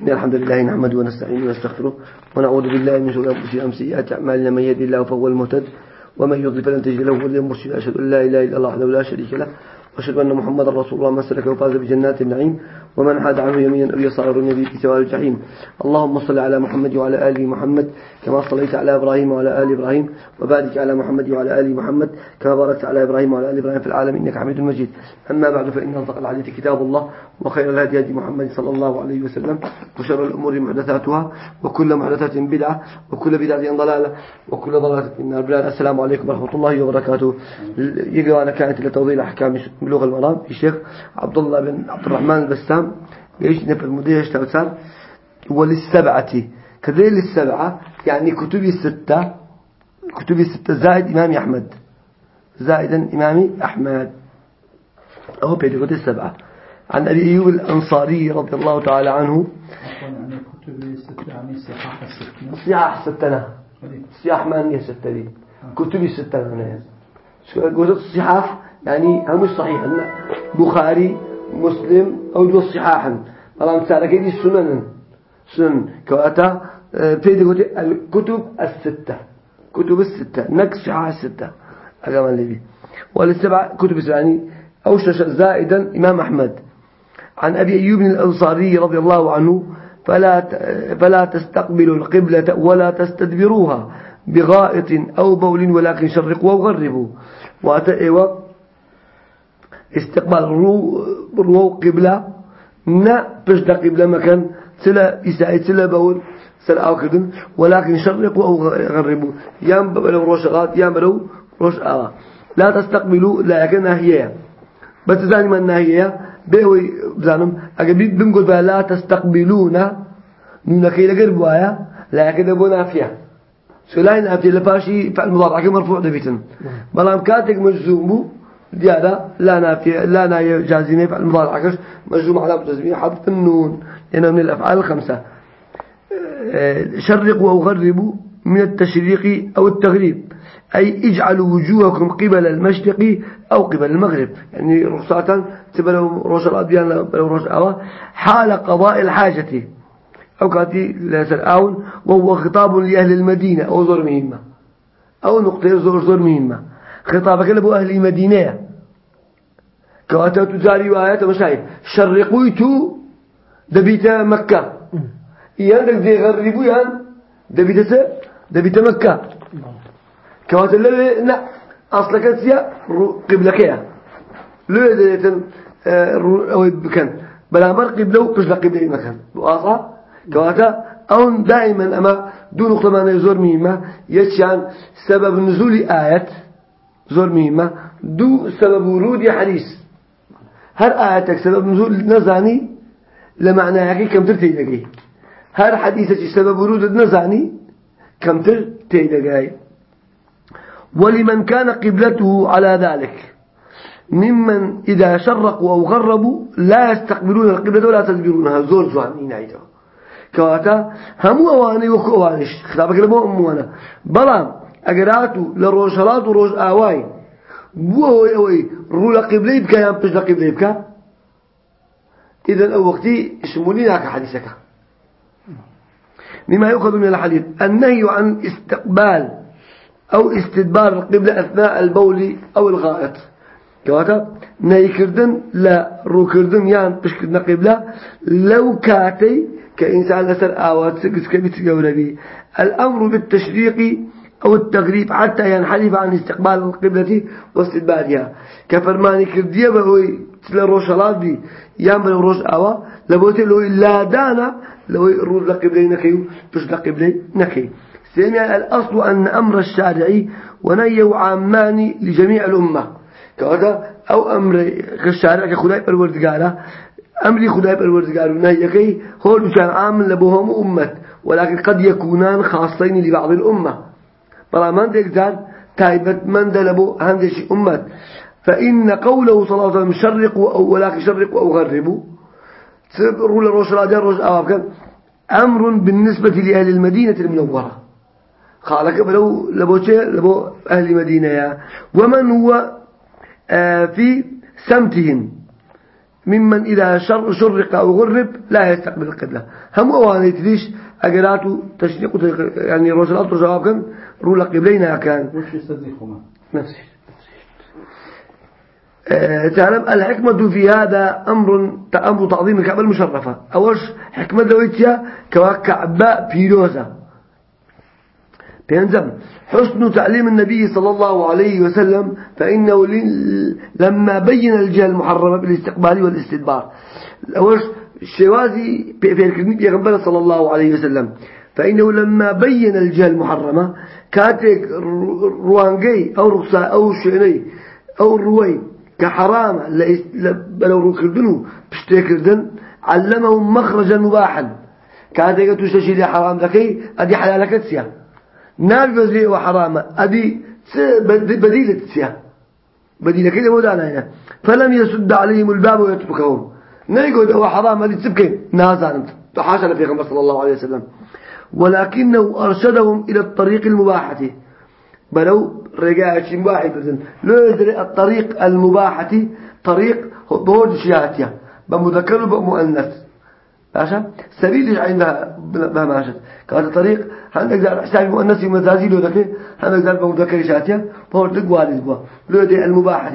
إن الحمد لله نحمده ونستعينه ونستغفره ونعوذ بالله من شرور أنفسنا ومن سيئات أعمالنا. من يهد الله فهو المهتد ومن يضلل فلن تجد له وليا مرشدا. أشهد أن لا إله إلا الله وحده لا شريك له وأشهد أن محمدا رسول الله. من سلك وفاز بجنات النعيم. ومن حاد عنه يمينا أو يسار النبي في سواء الجحيم. اللهم صل على محمد وعلى آل محمد كما صليت على إبراهيم وعلى آل إبراهيم وبارك على محمد وعلى آل محمد كما باركت على إبراهيم وعلى آل إبراهيم في العالم إنك حميد مجيد. أما بعد فإن أصدق الحديث كتاب الله وخير الهدي هدي محمد صلى الله عليه وسلم وشر الأمور محدثاتها وكل محدثات بدعة وكل بدعة ضلالة وكل ضلالة في النار. السلام عليكم ورحمة الله وبركاته. يقرأ كانت لتوضيح أحكام بلوغ المرام الشيخ عبد الله بن عبد الرحمن البسام إيش نفر المدير اشتغل وللسبعة. كذلك للسبعة يعني كتب الستة كتب الستة. زائد إمام أحمد. زائدا إمام أحمد. أهو بيدي السبعة. عن أبي أيوب الأنصاري رضي الله تعالى عنه. كتب صحاح ستنا صحاح ما هي ستة دي. كتب الستة أنا قلت الصحاح يعني هم صحيح. بخاري مسلم أو دو صحاحا. طبعا مثلا كيدي سنن. سنن. كوأتا بتيجي قلت الكتب الستة. كتب الستة. نكس صحاح الستة. أقام اللي والسبع كتب يعني أوشش زائدا إمام أحمد. عن أبي أيوب الأنصاري رضي الله عنه فلا فلا تستقبلوا القبلة ولا تستدبروها بغائط أو بول ولكن شرقوا وغربوا. واتئوا استقبال رو قبلة نا بجد قبلة مكان سلا إساءة سلا بول سلا أوكدن ولكن شرقوا أو غربوا. يام بلو روشغات يام بلو روش آغا لا تستقبلوا لا يكن ناهية. بس زاني من ناهية. بيوي بزانم أقبل بنقول بها لا تستقبلون نكيل قرب وايا لا يكن بو نافية. سلاين أبتي لباشي فعل مضارع مرفوع دبيتن. بلام كاتك مجزوم ديالا لا نافية لا ناية جازمة فعل مضارع كش مجزوم على جزمية حذف النون لأنه من الأفعال الخمسة. شرقوا أو غربوا من التشريق أو التغريب أي اجعلوا وجوهكم قبل المشرق أو قبل المغرب. يعني رخصة تبلو روش الأديان بلو روش أوا حال قضاء الحاجة. أو كاتي لسر آون وهو خطاب لأهل المدينة أو زور مهمة. أو نقطة زور زور مهمة. خطابك لبو أهل المدينة. كواتا تجاري وآيات مشاهد شرقويتو دبيت مكة. إيان دك دي غربو يان دبيت دبيت مكة. كواتا لبي لا أصلك سيا قبلك يا لو ديتن أو بكن. بلا مر قبله بس قبله مكان. واضح كواتا أون دائما أما دون نقطة ما يزور مهمة. يشان سبب نزول آية زور مهمة. دو سبب ورود حديث. هر آياتك سبب نزول نزاني لمعنى كم تر تيدقي هر حديثك سبب ورود نزاني كم تر تيدقي ولمن كان قبلته على ذلك. ممن إذا شرقوا أو غربوا لا يستقبلون القبلة ولا تدبرونها. زور زوانين عيدا كواتا همو أواني وكو أوانيش. خطابك لبو أموانا. بلام أقراتو لروشالات وروش آواي بو أوي أوي رو لقبلي بكا يام بش لقبلي بكا إذن أو وقتي شمولي لك حديثك. مما يؤخذ من الحديث النهي عن استقبال أو استدبار القبلة أثناء البول أو الغائط. كواتا؟ نهي كردن لا. رو كردن يان بش كردن قبلة. لو كاتي كإنسان أسر آوات سكس كبت الأمر بالتشريق أو التغريب حتى ينحرف عن استقبال القبلة واستدبارها كفرماني كردية بهوي تلا روشالات بي يام بلو روش آوا لبوتي لو لا دانا لو روز لقبلي نكيو بش لقبلي نكي سمع الأصل أن أمر الشارعي ونيه عامان لجميع الأمة. كهذا أو أمر الشارع كخداي بالوردقالة. أمري خداي بالوردقال ونهيكي هو كان عام لبهم أمة ولكن قد يكونان خاصين لبعض الأمة. بلا من ذلك تايبت من دلبو هندش أمة فإن قوله صلى الله عليه وسلم شرقوا أو ولكن شرقوا أو غربوا. تبروا لروش راجع روش أوابك أمر بالنسبة لأهل المدينة المنورة. خالك بلو لبوشي لبو أهل المدينة يا. ومن هو آه في سمتهم. ممن إذا شر شرق أو غرب لا يستقبل القبلة. هم أواني تديش أجراتو تشريق يعني رجلات جواب كان رولا قبلينا كان. وش يصدقهما؟ نفسي. أه تعلم الحكمة في هذا أمر أمر تعظيم الكعبة المشرفة. أولش حكمة دويتيا؟ كعبة بيروزة بينزم حسن تعليم النبي صلى الله عليه وسلم فإنه لما بين الجهة المحرمة بالاستقبال والاستدبار. أولش الشوازي في الكلمة صلى الله عليه وسلم. فإنه لما بين الجهة المحرمة كاتك روانجي أو رخصة أو شيني أو روي كحرام لو ركردنه بشتكردن علمهم مخرجا مباحا. كاتك تشتشي حرام ذكي أدي حلالك تسيا. نابي بزري وحرام. أدي بديلة تسيا بديلة كده مودانا هنا. فلم يسد عليهم الباب ويتركهم. نيقول هو حرام. أدي تسبكين نازان تحاشى في صلى الله عليه وسلم. ولكنه أرشدهم إلى الطريق المباحة. بلو رجاء مباحة بزن. لو يدري الطريق المباحة طريق بورد شياتيا. بمذكر وبمؤنث. ماشا سبيل عندها بهماشت كانت طريق عندك ذا حساب مؤنث ومزازي لو ذكي عندك ذا بمذكر شاتيا بورد والد بوا لو يدري المباحة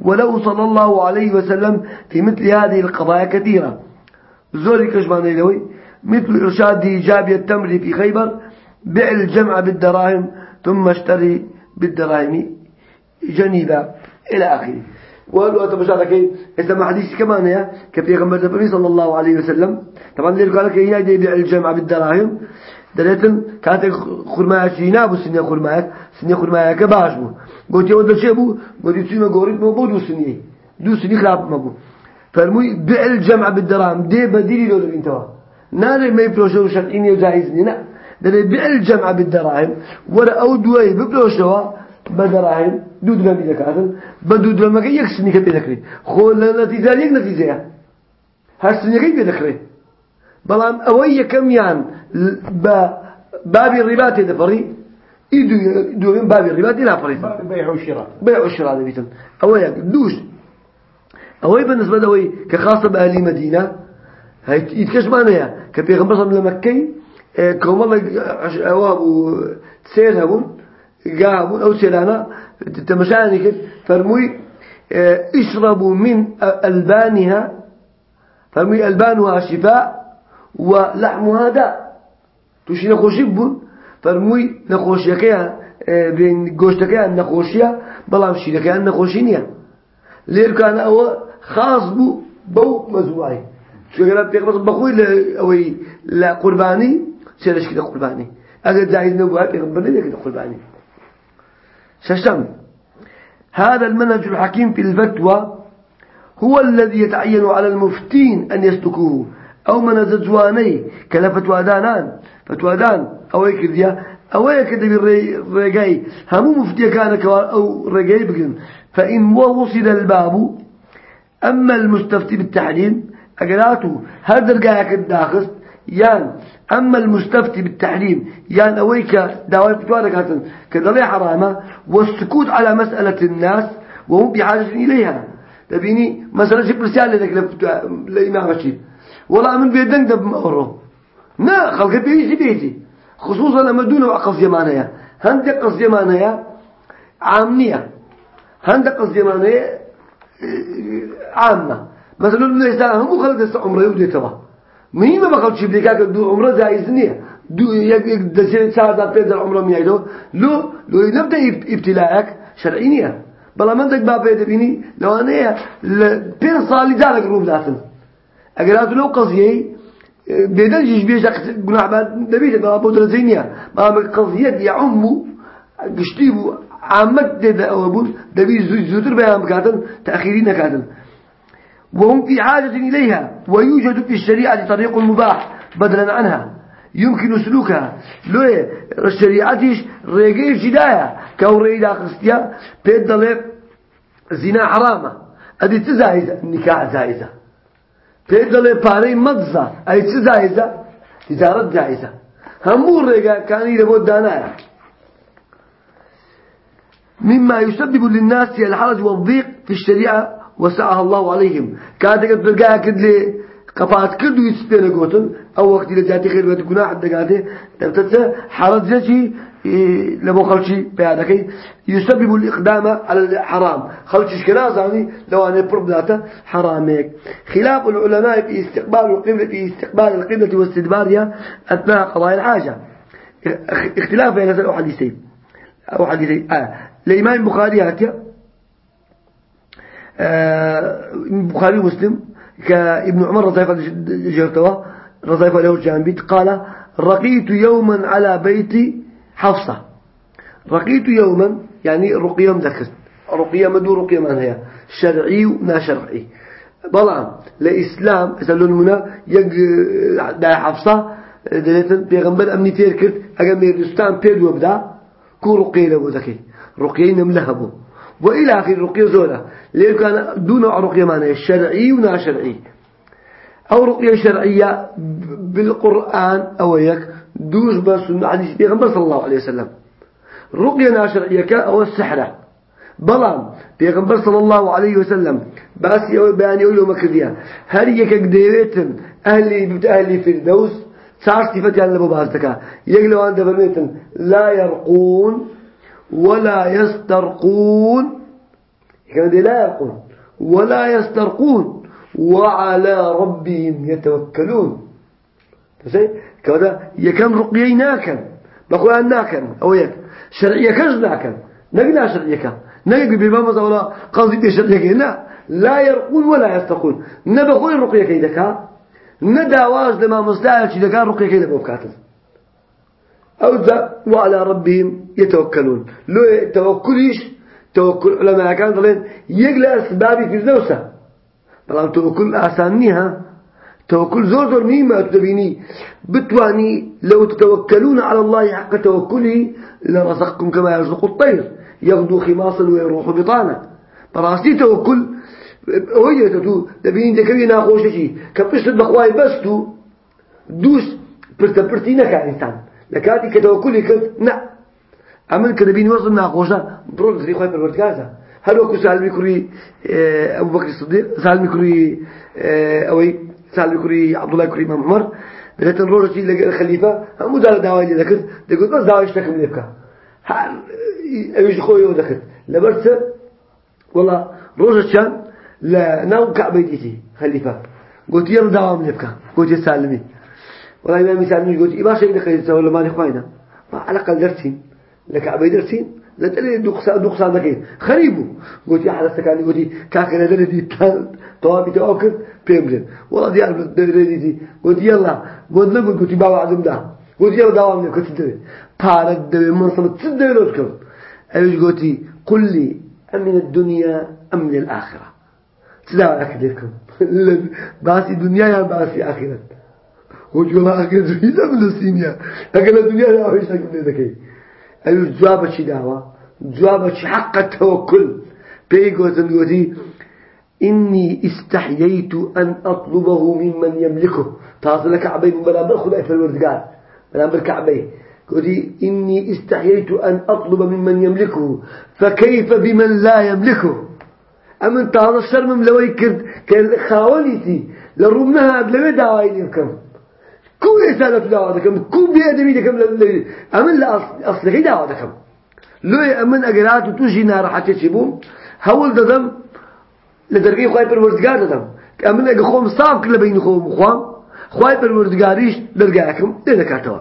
ولو صلى الله عليه وسلم في مثل هذه القضايا كثيرة. زوري كشمان يلوي مثل إرشاد إيجاب التمر في خيبر بيع الجمع بالدراهم ثم اشتري بالدراهم جنيبا إلى آخره. وقالوا أتبشارك إسمع حديث كمان يا كفي غمر النبي صلى الله عليه وسلم. طبعا اللي قال لك هي بيع الجمع بالدراهم. دلتن كانت خرماية سينا بو سنية خرماية سنية خرماية كباش بو. قلت يا ودل شيء بو؟ قلت يسوي قوريت مو بو دو سنية دو سنية خلاف ما بو. فرموي بيع الجمع بالدراهم. دي بديلي لو أنتوا ناري ما يفلوشوا شرعيني وجائزني لا ده بيع الجمع بالدراهم. ولا أو دوي بفلوشوا بدراهم. دود لم يذكرن بدود لم يجي يكسني كبي ذكري خول نتيجة يك نتيجة هالسنة كيف يذكري بلان أوي كم يان ب باب الرباط دفري يدو يدو من باب الرباط لا فري بيع وشراء بيع وشراء ده بيتن أوي دوش أوي بالنسبة لوي كخاصة بأهل مدينة هاي يتكش معناها هبون قابون أو سيرانا تمشاني كده فرموي اشربوا من ألبانها فرموي ألبانها شفاء ولحمها داء. توشي نخوشيبون فرموي نخوشيكيها بين قوشتكيها نخوشيها بلام شيركيها نخوشينيا ليه كان أو خاص بو بو مزوعي شو قال بيغمس بخوي لا أوي لا قرباني سيرش كده قرباني أجد زايد نبوها بيغمبرني كده قرباني ششم. هذا المنهج الحكيم في الفتوى هو الذي يتعين على المفتين أن يسلكوه. أو من زجواني كلا فتوى دانان فتوى دان أو يكذيا أو يكذب الرجاي هم مفتي كان أو رجاي بقن فإن وصل الباب أما المستفتي بالتحليل أقراته هذا الجاك الداخل يان أما المستفتي بالتحريم يان أويك دعوة فتوارك هاتن كذلك حرامة والسكوت على مسألة الناس وهم بحاجة إليها. تبيني مثلا شيء برسالة لك لإمام الشيء والله من بيدن دب مأوره. نا خلق بيجي بيجي. خصوصا لما دون وقف زمانية. هندق قص زمانية عامية. هندق قص زمانية عامة. مثلا ليس هم خلق عمره يودي تبع مهمة بقول شيء بيكاك دو عمره جائز نية. دو يك يك دسين ساعة بيد العمره ميعيدو لو لو نبدأ ابتلاءك شرعي نية. بلا من دك باب يدبيني لو أنا بين صالي جالك روب أجر هذا لو قضية بيدل جيش بيش جناح بعد نبيه بلا بودر زينية. ما قضية يعمو قشتيبو عامك ده أبون دبي زودر بيان كاتن تأخيرين كاتن وهم في حاجة إليها ويوجد في الشريعة طريق مباح بدلا عنها. يمكن سلوكها. لو الشريعتش ريقيف جدايا كو ريدا قصتيا بيد زنا حرامة. أدي تزايزة. النكاح زايزة. بيد دلق باري مضزة أي تزايزة. تجارة جائزة همور ريقا كان يلبود دانايا. مما يسبب للناس الحرج والضيق في الشريعة وسعها الله عليهم. كاتك برقاها كدلي قفات كدو يسبينا قوتن أو وقت إلى جاتي خير بيت قناح دقاته تبتت حالة زيتي لبو خلشي بهذا يسبب الإقدام على الحرام. خلشي كنازاني لو أنا بربلاته حرامك خلاف العلماء في استقبال القبلة في استقبال القبلة واستدبارها أثناء قضاء الحاجة. اختلاف بين هذا الحديثين أو حديثين. آه. الإمام البخاري هاتيا. آه البخاري مسلم كابن عمر رضي الله عنه رضي الله عنه قال رقيت يوما على بيت حفصة. رقيت يوما يعني رقية مذكر رقية مدو رقية من هي؟ شرعي وما شرعي. بلعم لإسلام يسألون منا يق دا حفصة دلتن بيغمبر أمني تيركت أجا ميرستان بيد وبدا كو رقية له ذكي. رقية نملهبو وإلى آخر رقية زولة. ليه كان دون رقية معنى شرعي ونا شرعي. أو رقية شرعية بالقرآن أو يك دوش بس حديث بيغمبر صلى الله عليه وسلم. رقية شرعية أو السحرة. بلان بيغمبر صلى الله عليه وسلم. بس بيان له مكرديا هل يكك ديويتن أهلي ببت أهلي في الدوس صار صفة يعني لبو بازدكا يقلوا عند فرميتن لا يرقون ولا يسترقون كان لا يرقون ولا يسترقون وعلى ربهم يتوكلون. فسي كذا يكن رقيي ناكن بقول ناكن أو يك شرعية كج ناكن نقنا شرعية نقل بما ولا قصدي بشرعية لا لا يرقون ولا يسترقون. نبقول الرقية كيدك نداواز لما مصلحة كيدك رقية كيدك بكاتل. أو ذا وعلى ربهم يتوكلون. لو توكليش توكل علماء كان ضلين يقلى أسبابي في الزوسة. بلان توكل آسانيها توكل زور زور مهمة تبيني بتواني لو تتوكلون على الله حق توكله لرزقكم كما يرزق الطير. يغدو خماصا ويروح بطانا براسي توكل هي تتو تبيني ذكري ناخوش شيء كبشت بخواي بس تو دوس برتبرتي نكا إنسان. لكاتي كتوكلي كنت نعم عمل كدبين وصل ناقوشة برود زري خواهي بالوردكازة هل وكو سالمي كري آه، أبو بكر الصديق سالمي كري آه، أوي سالمي كري عبد الله كري إمام عمر. بلاتن روجة لقى الخليفة هم دار دعوة اللي ذكر تقول بس دعوة اشتكم لبكا أيش خوي وذكر لبرت والله روجة كان لا ناو كعبيتي خليفة. قلت يلا دعوة من لبكا قلت سالمي والله إمام سالمي قلت إيه باشا إذا خيرت ولا مالي خوينا ما على الأقل درسين. لك عبي درسين. لا تلي دقسا دقسا ذكي خريبو. قلت يا حدا سكاني قلت كاكنا دردي توابي توكل بيمرن والله ديال دردي قلت يلا. قلت نقول قلت بابا عزم ده قلت يلا دوام لك قلت دري بارك دري منصب تصدق لوتكم أيش قلت قل لي أمن الدنيا أم من الآخرة تدعوا أكدكم باسي الدنيا يا باسي آخرة. والله آخرة زويدة من السينيا لكن الدنيا لا أعيش لك من ذكي أيوة جوابة شي دعوة جوابة شي حق التوكل بيقوتن قوتي إني استحييت أن أطلبه ممن يملكه تاصل كعبي من بلابر خلق في الوردقال بلابر كعبي قوتي إني استحييت أن أطلب ممن يملكه فكيف بمن لا يملكه أمن تاصل الشر من لوي كرد كان خاوليتي لرمها قبل دعوة يمكن كو إسالة دعوة دكم كو بيأدمي دكم أمن لا أصلحي دعوة دكم لو أمن أجرات وتوجي نار حتى تشيبون هول ددم لدرجة خواي بالوردقار ددم أمن أجي خوم صاف كل بين خوم خوام خواي بالوردقاريش درجاكم لذكرتوا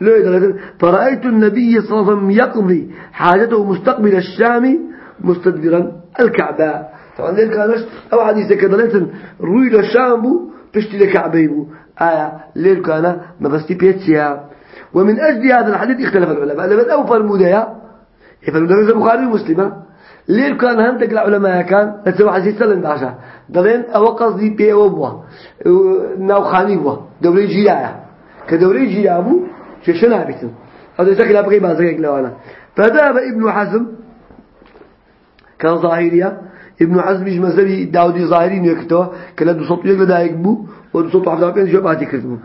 لو ددم فرأيت النبي صلى الله عليه وسلم يقضي حاجته مستقبل الشام مستدبرا الكعبة. طبعا ذلك كانش أو حديث كذا روي للشام بو تشتي لكعبه بو. آية ليل كان مبستي بيتسيا. ومن أجل هذا الحديث اختلف العلماء. لما أو فرموديا فرموديا البخاري ومسلمة. ليل كان هندك العلماء كان لتسوى حديث سلم بعشا. دلين أو قصدي بيه وبوا ناو خاني بوا. دولي جيايا. كدولي جيابو ششنا بيتن. هذا شكل أبغي ما زيك لو أنا. فذهب ابن حزم كان ظاهرية. ابن حزم يجي مذهبي داودي ظاهري نيكتوا كلا دو صوت يقدر دايك بو. ودو صوت حفظ بين جواب كرتبو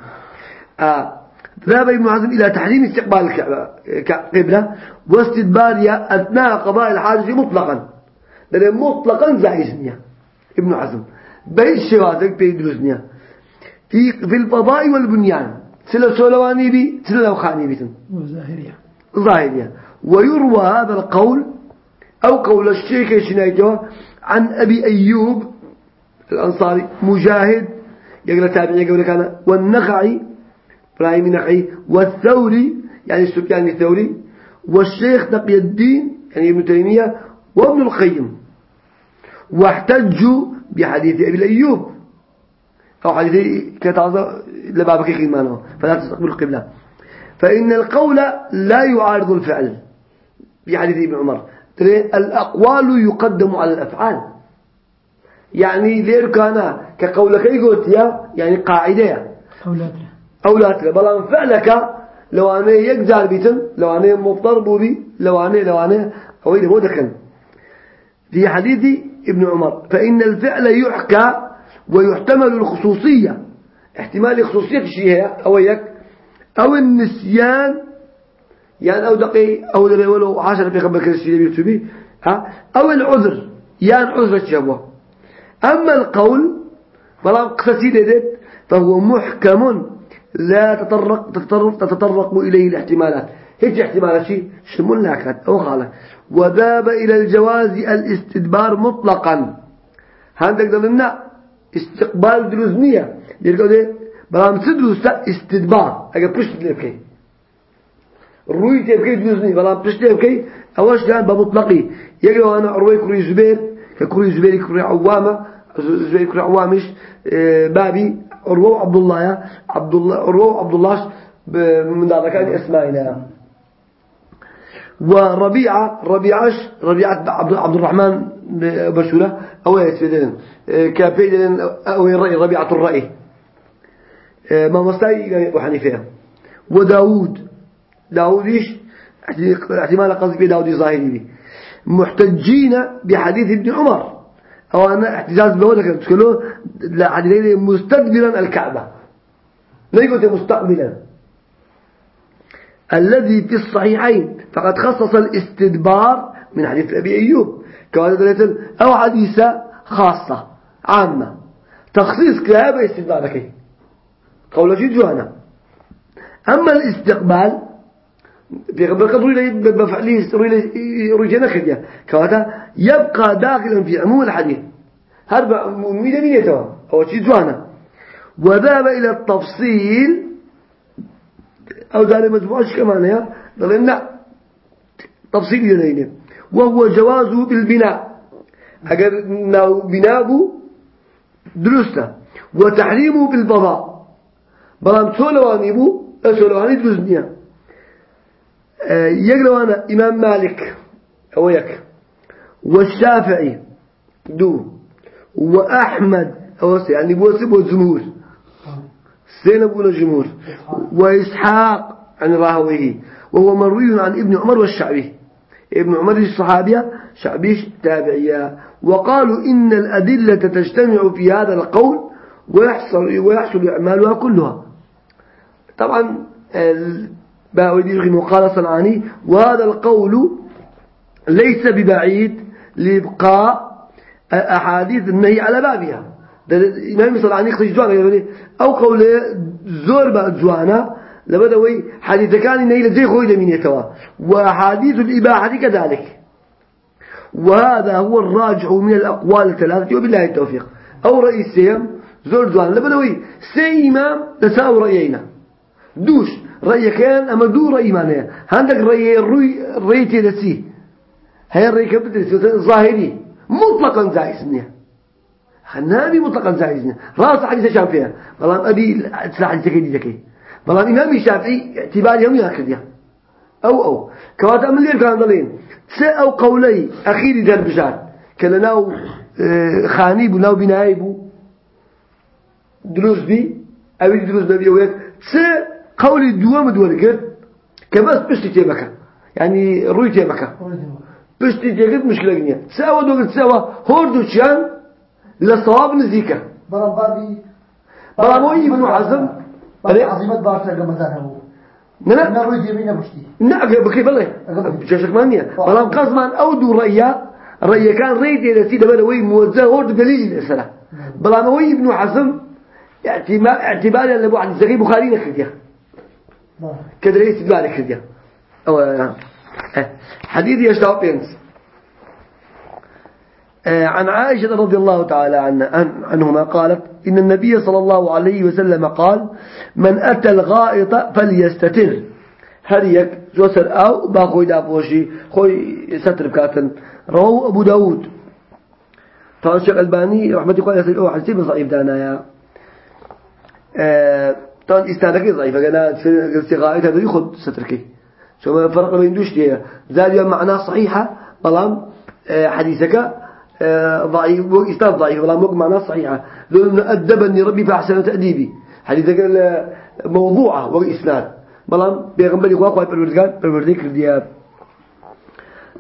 آه ذهب ابن حزم إلى تحريم استقبال القبلة واستدبارها أثناء قضاء الحاجة مطلقا. ده مطلقا جائز نية ابن حزم. بين شوازك بيدرس نية. في في الفضاء والبنيان. سلا سولواني بي سلا لوخاني بيتن وظاهرية. ظاهرية. ويروى هذا القول أو قول الشيخ شنايته عن أبي أيوب الأنصاري مجاهد يقول تابعي يقول كان والنخعي إبراهيم النخعي والثوري يعني السفيان الثوري. والشيخ تقي الدين يعني ابن تيمية وابن القيم. واحتجوا بحديث أبي الأيوب. أو حديث كتعظى لبابك خيمانه فلا تستقبل القبلة. فإن القول لا يعارض الفعل. بحديث ابن عمر. الأقوال يقدم على الأفعال. يعني ذير كان كقولك يقول يا؟ يعني قاعدة أولادنا. أولادك بلان فعلك لو أنا يقدر بيتم لو أنا مضطر بي لو أنا لو أنا أو إذا هو في حديث ابن عمر فإن الفعل يحكى ويحتمل الخصوصية. احتمال الخصوصية الشيء أو يك؟ أو النسيان. يعني أو دقي أو دقي ولو عشرة في خبر كرسي بيكتبي ها؟ أو العذر. يعني عذر الشهوة. أما القول قصصي ديت فهو محكم لا تطرق تتطرق, تتطرق إليه الاحتمالات. هيك احتمالات شيء شمول لكن أو غالة وذاب إلى الجواز الاستدبار مطلقا. هندك دلنا استقبال دروزنية يلقوا ده بلام تدرس استدبار. أجا بشت لبكي روي تبكي دروزني بلام بشت لبكي أولش كان بمطلقي يقولوا أنا روي كري زبير ككري زبير كري عوامة. زبير كري عوامش آه، بابي عروة عبد الله عبد الله عروة عبد الله من هذا كان اسمائنا وربيعة ربيعش ربيعة عبد عبد الرحمن بشولة أو يسفيدين كابيدين أو الرأي ربيعة الرأي. ما مستعي أبو حنيفة. وداود. داوديش احتمال قصدي داودي ظاهري بي محتجين بحديث ابن عمر. أو أنا احتجاز بقولك تقولوا حديثين مستدبرا الكعبة. لا يقول مستقبلا. الذي في الصحيحين فقد خصص الاستدبار من حديث أبي أيوب. كما دلت أو حديثة خاصة عامة. تخصيص كلاب استدبارك قول شيء جوانا أما الاستقبال في قبل بفعله رجنا خديا كواتا يبقى داخلا في عموم الحديث. هرب ميدا يتوا أو شيء جوانا. وذهب إلى التفصيل. أو ذلك مجموعة كمان يا. ضلنا تفصيل يدين وهو جوازه بالبناء. أجر ناو بناءه درسته. وتحريمه بالبضاء. بلام سولواني بو سولواني دروزنيا آه، يقرأ أنا إمام مالك أو يك والشافعي دو. وأحمد أو يعني بوسب والجمهور سين أبونا الجمهور. وإسحاق عن راهويه وهو مروي عن ابن عمر والشعبي. ابن عمر الصحابية شعبي تابعية. وقالوا إن الأدلة تجتمع في هذا القول ويحصل, ويحصل إعمالها كلها. طبعا باودي وقال صنعاني وهذا القول ليس ببعيد لإبقاء أحاديث النهي على بابها. الإمام صنعاني خرج جوانا يعني أو قول زور بعد جوانا لبدا وي حديث كان النهي لزي خوي لمن يتوا وحديث الإباحة كذلك. وهذا هو الراجع من الأقوال الثلاثة وبالله التوفيق. أو رئيسهم زور جوانا لبدا وي سي إمام تساو رأيينا. دوش. رأي كان أما دو رأي معناه. عندك رأي الرأي رأي تدسي هاي الرأي كبتدسي ظاهري. مطلقا جائز نية خنابي مطلقا جائز رأس حديث فيها بلان أبي حديث كيدي ذكي بلان إمام الشافعي اعتبار يوم يأكل أو أو. كواتا من اللي كان ضلين تس أو قولي أخير در بجار كلناو آه، خاني بو ناو بناي بو. دروس بي. أبي دروس بي ويك تس قولي دوام كرد كبس بشتي تيبكا يعني روي تيبكا بشتي تيبكا مشكلة جنيا سوا دوغل سوا هوردو شان لصواب نزيكا. بەڵام بابی بەڵام ئەوەی ابن حەزم بابی عزیمەت باشتر لە مەزان هەبوو نەنا نەڕووی دێمی نەبشتی نعم بكي بالله جاشك مانية. بلام أو دو رأيا. رأي كان ريت إلى سيدة بنا وي موزع ورد دليل الأسرة بلا ما وي ابن حزم اعتبارا لأبو عبد الزغي بخاري نكرديا نعم كدري استدلال كرديا أو. حديث يشتاق بينس عن عائشة رضي الله تعالى عن عن- عنهما قالت إن النبي صلى الله عليه وسلم قال من أتى الغائط فليستتر هريك جوسر أو باخوي دابوشي خوي ستر بكاتن رواه أبو داود طبعا الشيخ الباني رحمة الله عليه وسلم حسيب ضعيف دانا يا طبعا استهلاكي ضعيفة قال في غائط هذا يخد ستركي شو ما فرق بين دوش ديه زاد يوم معناه صحيحة بلام حديثك ضعيف إسناد ضعيف بلام وق معناه صحيحة لو إن أدبني ربي فأحسن تأديبي حديثك موضوعة وإسناد بلام بيغنبري قوا قوا بالوردقان بالورديك الدياب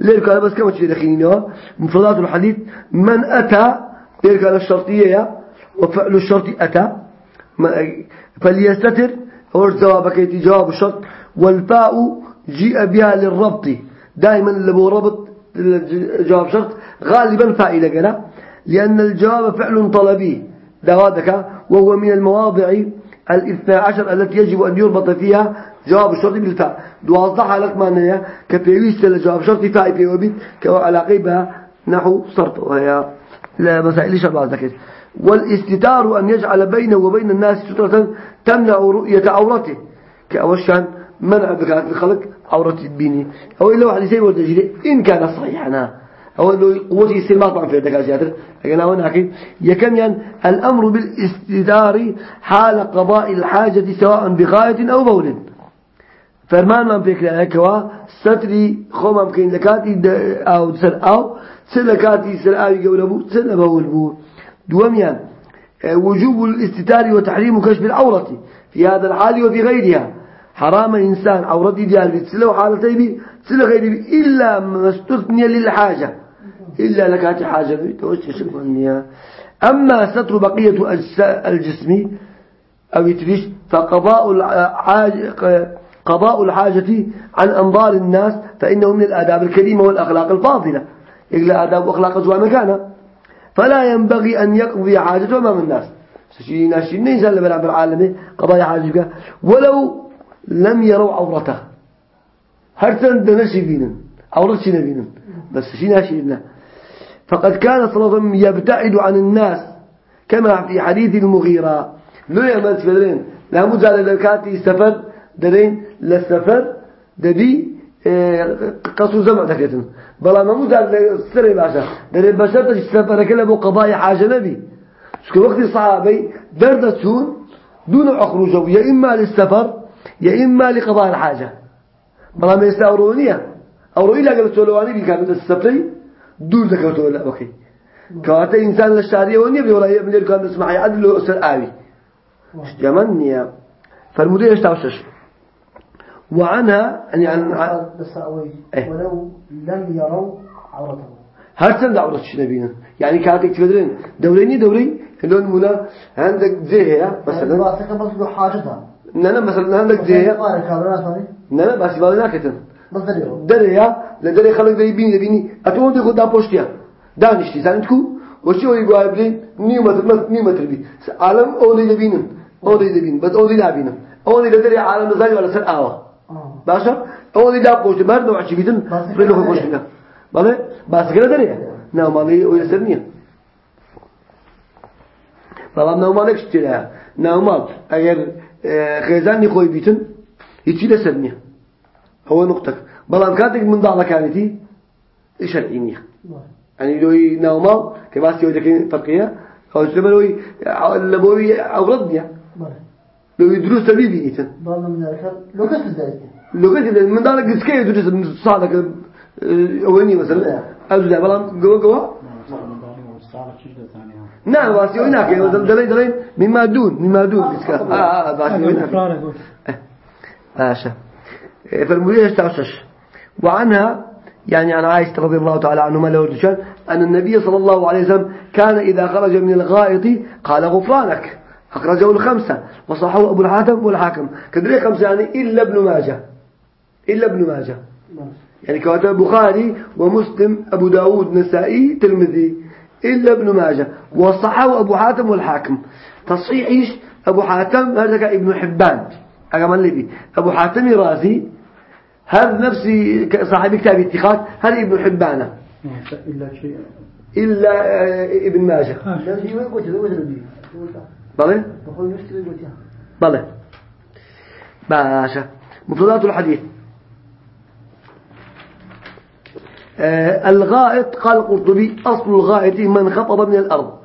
ليه كان بس كم شيء دخينه مفردات الحديث من أتى ليه كان الشرطية وفعل الشرط أتى فليستتر. هو جوابك يتي جواب الشرط. والفاء جيء بها للربط. دائما هو ربط جواب شرط. غالبا فائدة كده لأن الجواب فعل طلبي. دوادك وهو من المواضع الإثنى عشر التي يجب أن يربط فيها جواب الشرط بالفاء. دوازدها لك معناها كبيويست لجواب شرط فاء في وبيت كعلاقة بها نحو صرط. وهي لا مسائل شرط والإستتار أن يجعل بينه وبين الناس سترة تمنع رؤية عورته. كأوشان منع بكات الخلق عورة البيني أو إلا واحد يسير ورد إن كان صحيحا. أو إنه قوتي يصير ما طعم في الدكاترة لكن هنا حكي يكن يعني الأمر بالاستدار حال قضاء الحاجة سواء بغاية أو بول. فرمان من فكرة كوا ستري خو ممكن لكاتي أو سر أو سر لكاتي سر أو يقول أبو سر بول بو. دوميان آه، وجوب الاستتار وتحريم كشف العورة في هذا الحال وفي غيرها. حرام إنسان عورتي ديال بتسلة وحالتي بي تسلة غيري بي إلا ما استثني للحاجة. إلا حاجة بي توجه شكرا أما ستر بقية الجسم أو يتريش فقضاء الحاجة قضاء الحاجة عن أنظار الناس فإنه من الآداب الكريمة والأخلاق الفاضلة. يقول آداب وأخلاق زوا مكانه فلا ينبغي أن يقضي حاجته أمام الناس. شيء ناشي نيزال لبلا بالعالم قضاء حاجته ولو لم يروا عورته. هرتن دنشي بينن عورتش نبينن. بس شيء ناشي لنا فقد كان صلى الله عليه وسلم يبتعد عن الناس كما في حديث المغيرة. لو يعمل سفرين لا مزال لكاتي سفر درين للسفر دبي قصو زمع دكتن بلا ما مزال سري باشا درين بشرط السفر كله بو قضاء حاجة نبي شكو وقت الصحابي دردتون دون عخروجه يا إما للسفر يا إما لقضاء الحاجة بلا ما يستأورونية أورو إلا قلت لواني بكامل السفري دور ذكرته ولا أوكي كواتا إنسان للشارية ونبي ولا يبني كان نسمع يعدل له أسر آوي يمني فالمدير يشتعشش وعنها يعني عن الساوي إيه. ولو لم يروا عورته. هرتن دعوة نبينا يعني كاتك تقدرين دوريني دوري اللون منا عندك زيها مثلا. باسك بس له حاجتها نانا مثلا عندك زيها نانا بس بالنا كتن بس دريو دريا لدري خلق دي بيني بيني أتون دي خدا بوشتيا دانشتي وشو يبغى يبلين نيو متر مت نيو متر بي عالم أولي لبينن أولي لبين بس أولي لابينن أولي لدري عالم زاي ولا سر آوا. باشە؟ ئەوە لا کۆشت بەر دو عچی بیدن بێ لەخۆی کۆشتەکە بەڵێ؟ باسگرە دەرێ ناوماڵی ئەوی لەسەر نییە. بەڵام ناوماڵێک شتێرە ناوماڵ ئەگەر خێزانی خۆی بیتن هیچی لەسەر نییە. ئەوە نقطەک. بەڵام کاتێک منداڵەکانێتی شەرعی نییە. ئەنی لۆی ناوماڵ کە باسی ئەوی دەکەین فەرقەیە خەوشتە بەرەوەی لە بۆی ئەوڕەت نییە. لو يدرس تبي بيتن ضل من ذلك لو كنت ذلك. لو كنت من ضعنا قد كي يدرس من صادق أولني مثلا. أبدا بلام. جوا جوا نعم بس هناك. دلين دلين مما دون مما دون بس آه آه بس هناك. ماشي فالمدير يستعشش وعنها يعني عن عائشة رضي الله تعالى عنهما له رجال أن النبي صلى الله عليه وسلم كان إذا خرج من الغائط قال غفرانك. أخرجه الخمسة وصححه أبو الحاتم والحاكم كدري خمسة يعني إلا ابن ماجه. إلا ابن ماجه. يعني كواتا بخاري ومسلم أبو داود نسائي ترمذي إلا ابن ماجه. وصحه أبو حاتم والحاكم. تصحيحش أبو حاتم هذا ابن حبان. أقام لي أبو حاتم رازي. هذا نفسي صاحب كتاب اتخاذ. هذا ابن حبان إلا شيء. إلا آه، ابن ماجه. الذي وين قلت له وين الذي بلى بقول مشتري قلت بلى باشا مفردات الحديث. آه، الغائط قال القرطبي أصل الغائط من خطب من الأرض.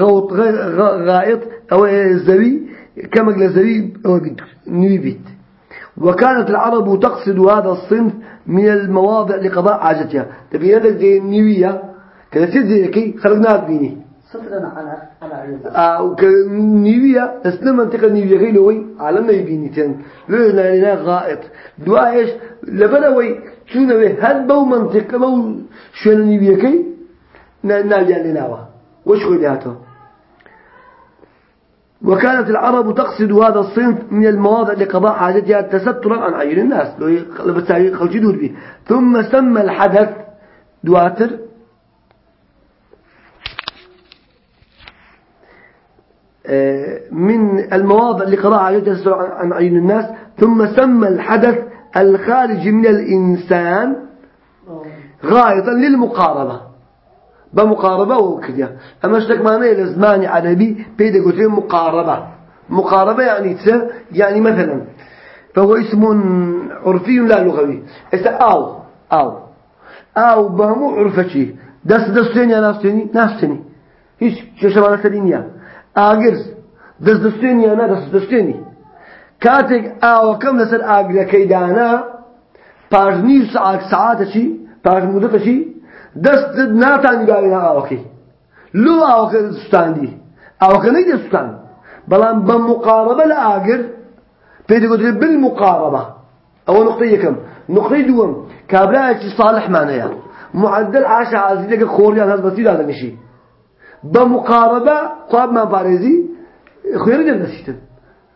غوط غائط أو الزبي كما قال الزبي أو نيبيت وكانت العرب تقصد هذا الصنف من المواضع لقضاء حاجتها. تبي هذا زي النيوية كذا تزي كي خلقنا بيني. آه وكانت العرب تقصد هذا الصنف من المواضع لقضاء حاجتها تسترا عن عين الناس. لو ثم سمى الحدث دواتر آه، من المواضع لقضاء حاجتها تسترا عن عين الناس ثم سمى الحدث الخارج من الإنسان غاية للمقاربة. بمقاربة وكذا أما اشتك معناه؟ لزمان عربي بيدا قلت مقاربة. مقاربة يعني يعني مثلا فهو اسم عرفي لا لغوي. إذا أو أو. أو بهمو عرفتي دست دستين يا ناستيني ناستيني. هيش شو شبانة سدينيا ئاگرز دەستدەستێنی یانە دەستدەستێنی؟ کاتێک ئاوەکەم لەسەر ئاگرەکەیدانا پاژنی سعاتە چی؟ پاژمودەتە چی؟ دەستت ناتانی باوێنە ئاوەکەی. لۆ ئاوەکە دەستاندی ئاوەکە نەی دەستان بەڵام بە مقارەبە لە ئاگر پێدەگوترێت بالمقارەبە ئەوە نقطەی یەکەم. نقطەی دووەم کابرایەکی ساڵحمانەیە. معدل عاشە عازی لەگە خۆریان هەز بەسیدا دەنیشی. بە مقاربە خوابمان پارێزی خوێری دەردەسیتن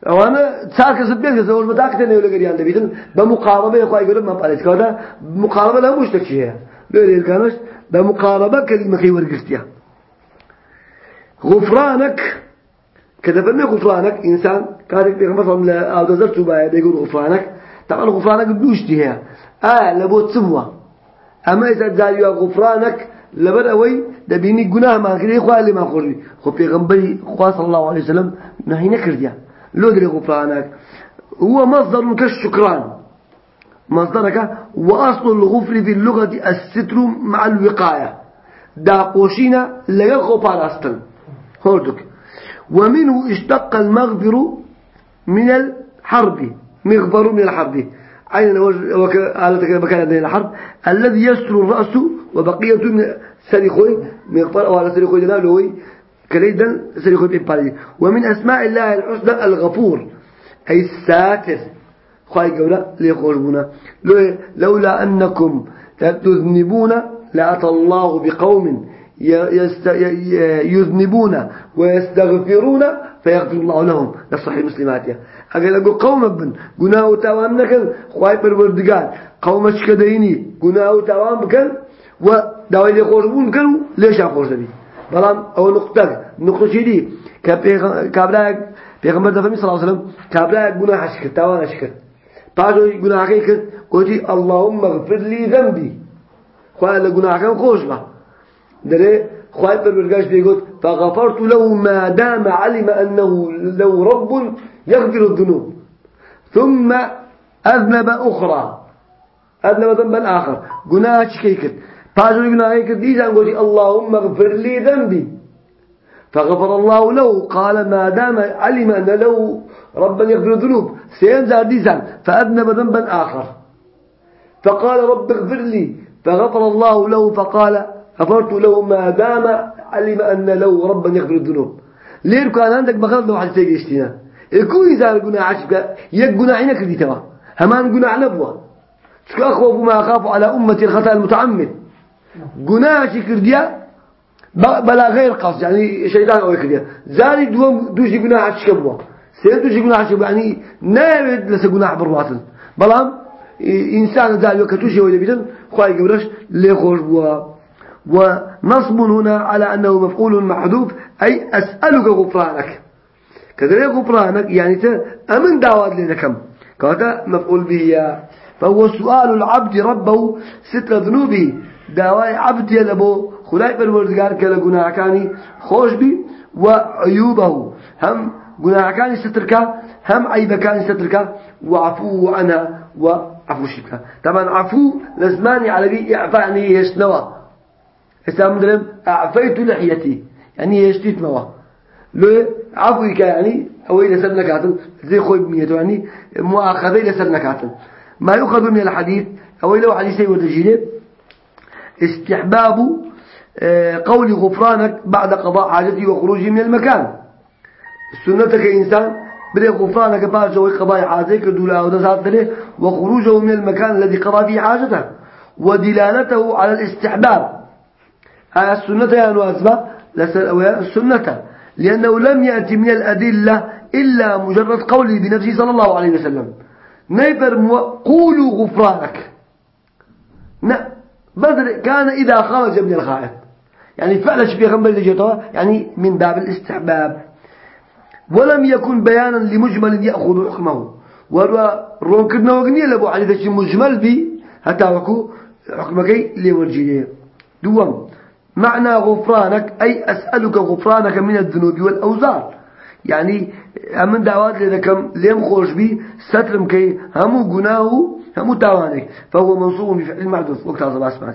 ئەوانە چار کەسب بێت کەسە ئەوش بەتاکتە نێو لەگەریان دەبیتن بە مقاربە یخوای گەورەمان پارێز کەواتە مقاربە لە هەموو شتێکی هەیە لوري كانش بمقاربة كلمة خي ورقستيا غفرانك كذا فما غفرانك إنسان كارك بيغمر مثلا أو دزرت بايا بيقول غفرانك طبعا غفرانك بدوش ديها آه لبوت سبوة أما إذا داريوا غفرانك لبر أوي دبيني جناه ما كري خوا اللي ما خوري خو بيغمبري خوا صلى الله عليه وسلم نهي نكرديا لو دري غفرانك هو مصدر كالشكران مصدرك وأصل الغفر في اللغة الستر مع الوقاية دا قوشينا لغا باراستن هوردك ومنه اشتق المغفر من الحرب. مغفر من الحرب. عين آلتك مكان الحرب. الذي يستر الرأس وبقية من سريخوي مغفر أو على سريخوي جنابه كريدا سريخوي بإبالي ومن أسماء الله الحسنى الغفور أي الساتر. خواهي قولا ليخرجونا لولا أنكم تذنبون لأتى الله بقوم يذنبون ويستغفرون فيغفر الله لهم. لصحيح مسلماتها أقول لكم قوم بن قناة تاوان نكن خواهي بالوردقان قوم شكديني قناة تاوان بكن ودعوة ليخرجون كانوا ليش أخرج بي بلام أو نقطة نقطة شديد كابراك بيغمبر دفمي صلى الله عليه وسلم كابراك قناه شكر تاوان شكر بعد گناهی کرد گویی اللهم اغفر لي ذنبي خواه لگناهکم خوش با دره خواه پروردگارش بيقول فغفرت له ما دام علم أنه له رب يغفر الذنوب. ثم أذنب أخرى. أذنب ذنبا آخر. قناة شكيكت بعد قناهي كرد إذا قلت اللهم اغفر لي ذنبي. فغفر الله له قال ما دام علم أن له ربا يغفر الذنوب سينزع ديزان فأذنب ذنبا آخر. فقال رب اغفر لي فغفر الله له فقال غفرت له ما دام علم أن له ربا يغفر الذنوب. ليه كان عندك بغلط لو حد سيجيشتنا الكل إذا الجناح عشبك يجنا عينك دي توا همان جناح نبوة. شك أخوف ما أخاف على أمتي الخطأ المتعمد. جناح شكرديا بلا غير قصد يعني شيطان أو يكرديا زاري دوم دوشي جناح شكبوه سيدو شي قناح شي يعني نابد لسا قناح بالباطل بلام إنسان ذا وكتوشي ويبيتن خواهي قبرش ليخوش بوا. ونصب هنا على أنه مفعول محذوف أي أسألك غفرانك كذلك غفرانك يعني أمن دعوات لنكم كذا مفعول به فهو سؤال العبد ربه ستر ذنوبه دعواء عبد يلبو خلاي بالوردقار كلا قناعكاني خوش بي وعيوبه هم قناعكاني سترك هم عيبكاني سترك وعفو عنها وعفو شكا طبعا عفو لزماني على بي إعفاني يشنوه هسه مدرم أعفيت لحيتي يعني يشتيت موا لو عفوك يعني أو إلى سر نكاتن زي خوي بميته يعني مؤاخذة إلى سر نكاتن ما يؤخذ من الحديث أو إلى حديث وتجيله استحباب آه، قول غفرانك بعد قضاء حاجتي وخروجي من المكان. سنتك إنسان بدي غفرانك بعد قضاء حاجتك دولا ودسات وخروجه من المكان الذي قضى فيه حاجته ودلالته على الاستحباب. هذا السنة يا نوازبة السنة لأنه لم يأتي من الأدلة إلا مجرد قوله بنفسه صلى الله عليه وسلم. نيبر قولوا غفرانك. بدر كان إذا خرج من الخائف يعني فعل شبيه غنبل لجيته يعني من باب الاستحباب. ولم يكن بيانا لمجمل يأخذ حكمه. وهو رونكدنا وغنية لبو علي ذا مجمل بي حتى وكو حكمك لورجيه دوام. معنى غفرانك أي أسألك غفرانك من الذنوب والأوزار. يعني من دعوات لذكم ليم خوش بي سترم كي همو قناه همو تاوانك فهو منصوب بفعل المحدث وقت هذا سمعت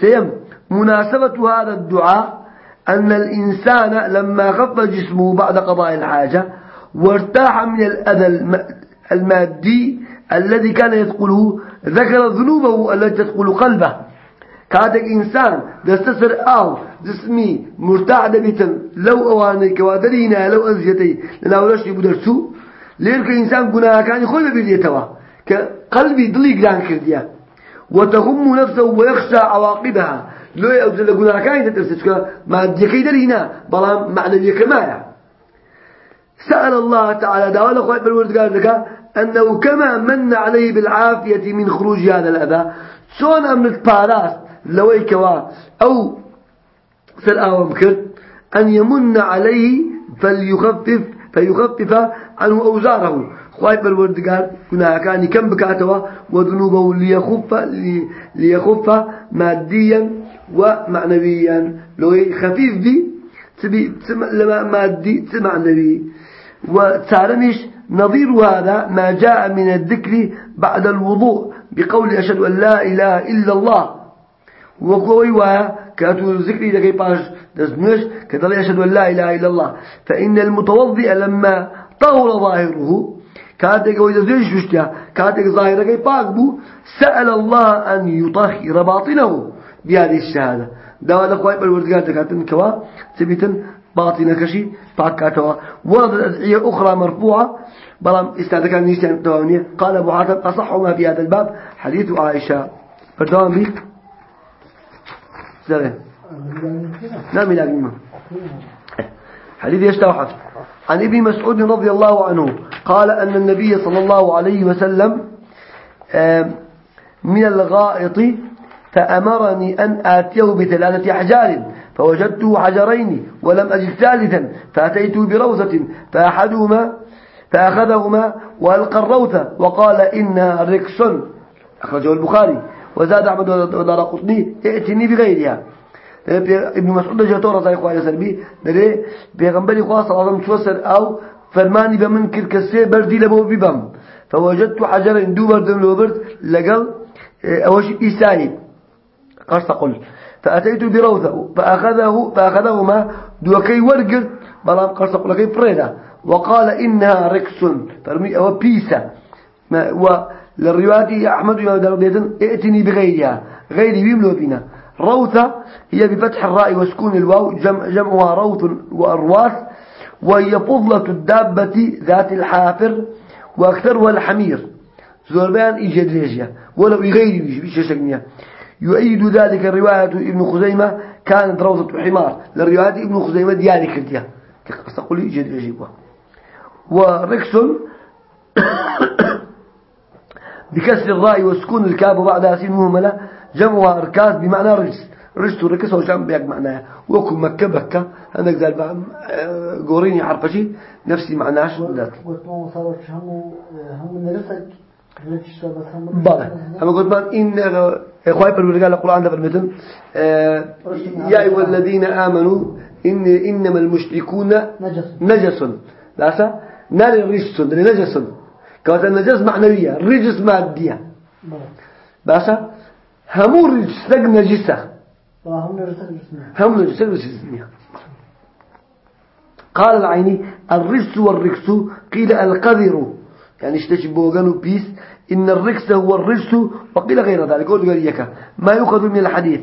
سيم مناسبة هذا الدعاء أن الإنسان لما خف جسمه بعد قضاء الحاجة وارتاح من الأذى المادي الذي كان يدخله ذكر ذنوبه التي تدخل قلبه. كادك إنسان دستسر أو جسمي مرتاح دبيتن. لو أواني كوادرينا لو أزيتي لنا ولش يبدرسو ليرك إنسان قناها كان يخوي ببيليتوا كقلبي ضلي قلان كرديا. وتغم نفسه ويخشى عواقبها. لو يأوزل قناها كان يترسل ما ديكي درينا بلام معنى ديك مايا. سأل الله تعالى دعوانا خوي بالورد قال أنه كما من عليه بالعافية من خروج هذا الأذى شون أمنت باراست لوي كوا أو سر آوام كرد أن يمن عليه فليخفف فيخفف عنه أوزاره. خواهي بالوردقار كنا كان كم بكاتوا وذنوبه ليخف ليخف ماديا ومعنويا. لو خفيف بي تبي لما مادي تمعنوي. وتعلمش نظير هذا ما جاء من الذكر بعد الوضوء بقول أشهد أن لا إله إلا الله. وقوي ويا كاتو ذكري لكي باش دزنوش كدل يشهد أن لا إله إلا الله. فإن المتوضئ لما طهر ظاهره كاتك ويدزنوش وشتيا كاتك كي باك بو سأل الله أن يطهر باطنه بهذه الشهادة. داوا لە خوای پەروەردگار دەکاتن كوا باطنة كشي باكاتوا وردت أدعية أخرى مرفوعة بەڵام استعدك عن نيشتان توانية قال أبو حاتم أصح ما في هذا الباب حديث عائشة. فردوان بي. زين لا ملاك ما حديث يشتوحف عن ابن مسعود رضي الله عنه قال أن النبي صلى الله عليه وسلم من الغائط فأمرني أن آتيه بثلاثة أحجار فوجدته حجرين ولم أجد ثالثا فأتيته بروثة فأحدهما فأخذهما وألقى الروثة وقال إنها ركس. أخرجه البخاري. وزاد أحمد والدارقطني. ائتني بغيرها ابن مسعود جاتورا زي خوای لێ سەربێ دري پێغەمبەری خوا صلى الله عليه وسلم أو فرماني بمن كركسي بردي لبو ببم فوجدت حجرا دو بردم لو برد لقل أوش إيساي. قرص قل. فأتيته بروثة فأخذه فأخذهما دوكي ورقل. بلام قرص قل كي فريدا وقال إنها ركس. فرمي أو بيسا للرواية أحمد بن داود ائتني بغيرها. غير بيملو بنا روثة هي بفتح الراء وسكون الواو. جمع جمعها روث وأرواث. وهي فضلة الدابة ذات الحافر وأكثرها الحمير. زوربان إيجاد ريجيا ولو يغير بيش شكنيا يؤيد ذلك الرواية ابن خزيمة. كانت روثة حمار. للرواية ابن خزيمة ديالي كرديا. تقول إيجاد ريجيا وركسون بكسر الراء وسكون الكاف وبعدها سين مهملة جمعها ركاز بمعنى رجس. رجس وركس وشام بيك معناها وكم مكة بكة. هناك زال بقى قوريني حرفشي نفسي معناش ذات بلى. أما قلت ما إن إخوائي بالرجال القرآن ده بالمثل آه، يا أيها الذين آمنوا إن إنما المشركون نجس. نجس. لا نار رجس نجس. كانت النجس معنوية رجس مادية. باشا همو رجس لق نجسة. هم نرسك جسمه هم نجس رجس قال العيني الرجس والركس قيل القذر. يعني اشتش بوغانو بيس إن الركس هو الرجس وقيل غير ذلك. قول قريك ما يؤخذ من الحديث.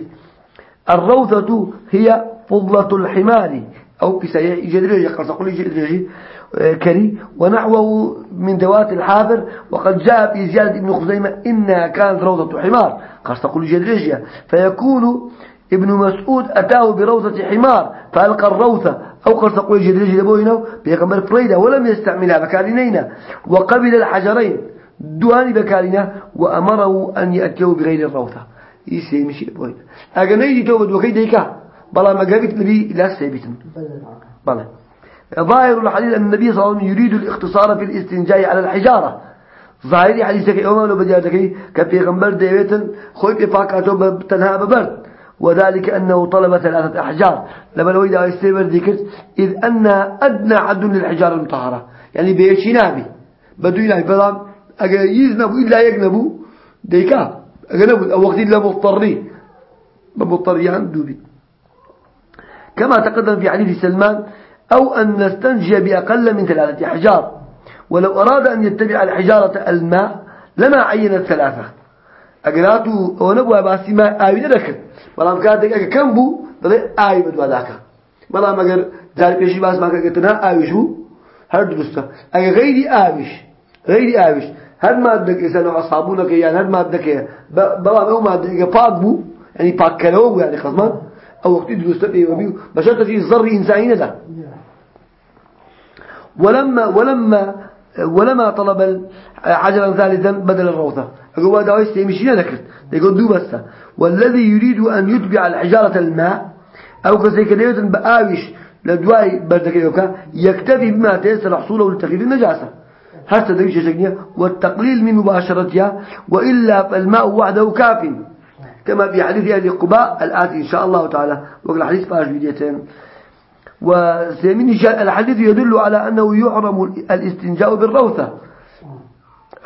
الروثة هي فضلة الحمار. أو بسيء جدريجي قرص قولي جدريجي آه، كري. ونحوه من ذوات الحافر وقد جاء في زيادة ابن خزيمة إنها كانت روثة حمار. قرص قولي جدريجي فيكون ابن مسعود أتاه بروثة حمار فألقى الروثة. أو قرص قولي جدريجي لبوينه بيكمل فريدة ولم يستعملها بكالينينا وقبل الحجرين دواني بكالينا وأمره أن يأتيه بغير الروثة. يسي مشي لبوين أغنيدي توبد وكي ديكا بلا ما قابت نبي لا بدل بلى. ظاهر الحديث أن النبي صلى الله عليه وسلم يريد الاختصار في الاستنجاء على الحجارة. ظاهر حديثك يوم لو بدياتك كبيغمبر ديويتن خوي بفاكاتو بتنها ببرد. وذلك أنه طلب ثلاثة أحجار. لما لو إذا يستمر ذكرت إذ أن أدنى عد للحجارة المطهرة. يعني بيشي نابي. بدو إلهي فلام أجا يزنبوا إلا يجنبوا ديكا أجنبوا وقت إلا مضطرين بمضطرين دوبي. كما تقدم في حديث سلمان أو أن نستنجي بأقل من ثلاثة أحجار ولو أراد أن يتبع الحجارة الماء لما عين الثلاثة أقراتو ونبوها باسي ما آوي ندكت بلام كاتك أكا كم بو بلي آوي بدوا ذاك. بلام أقر جاري باس ما كتنا آوي شو هر درسته أكا غيري آويش. غيري آويش. هر ما أدك إسانو أصحابونك يعني هر أدك بلام أو ما أدك باق بو. يعني باق كلو يعني خصمان. أو وقت درسته بيوبيو بشرط في الظر إنساني ده ولما ولما ولما طلب حجرا ثالثا بدل الروثة أقول هذا يستيمشينا ذكرت يقول دو بس. والذي يريد أن يتبع الحجارة الماء أو كسيكدية بآوش لدواي بردكيوكا يكتفي بما تيسر حصوله لتغيير النجاسة. هذا دويش شكنية والتقليل من مباشرتها وإلا فالماء وحده كاف. كما في حديث أهل قباء الآتي إن شاء الله تعالى. وقال حديث فاش فيديتين وسيمين الحديث يدل على أنه يحرم الاستنجاء بالروثة.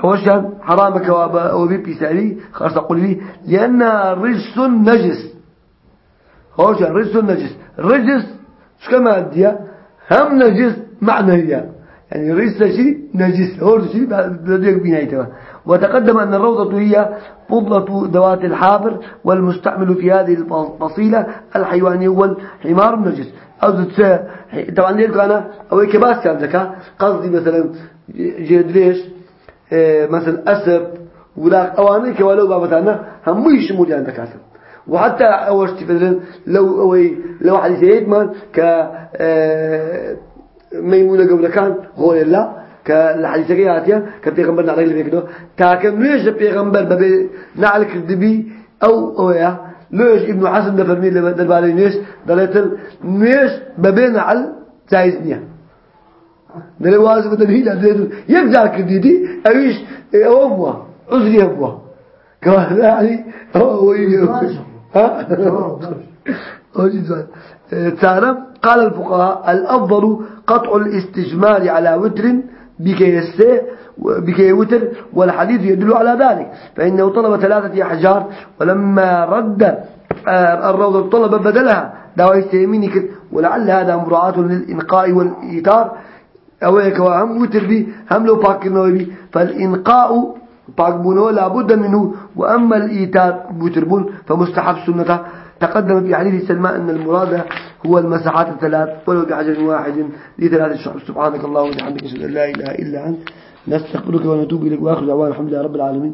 وشان حرامك وبيبي سألي خلاص أقول لي. لأن رجس نجس. وشان رجس نجس. رجس شو كما أديا هم نجس معنى هي. يعني رجس شيء نجس. هو شيء بديك بنايته وتقدم أن الروضة هي فضلة ذوات الحافر والمستعمل في هذه الفصيلة الحيواني هو الحمار النجس. أو زدت طبعا ليك أنا؟ أو كباس ذكاء قصدي مثلا جدريش إيه مثلا أسب ولا أواني كوالو بابتنا هم يشمول يعني ذكاء وحتى أول شيء لو أوي لو حديث يدمن ك إيه ميمونة قبل كان هو لا. كالحديث كياتيا كبيغمبر نعلق اللي ليش بيغمبر ببي نعلق الدبي أو أويا ليش ابن حسن دفرمي نيش؟ دلتل نيش واجب أويش؟ عذري كمان يعني هو ها؟ تعرف قال الفقهاء الأفضل قطع الاستجمار على وتر بكي بكي وتر والحديث يدل على ذلك. فإنه طلب ثلاثة أحجار ولما رد آه، الروضة طلب بدلها دواء يستيميني كت ولعل هذا مراعاة للإنقاء والإيثار. أو هم وتر بي هم لو باكرنا بي. فالإنقاء باكبونه لابد منه وأما الإيثار بوتربون فمستحب سنته. تقدم في حديث سلمان أن المراد هو المساحات الثلاث ولو بحجر واحد لثلاث الشعب سبحانك اللهم وبحمدك أشهد أن لا إله إلا أنت نستغفرك ونتوب إليك وآخر دعوانا الحمد لله رب العالمين.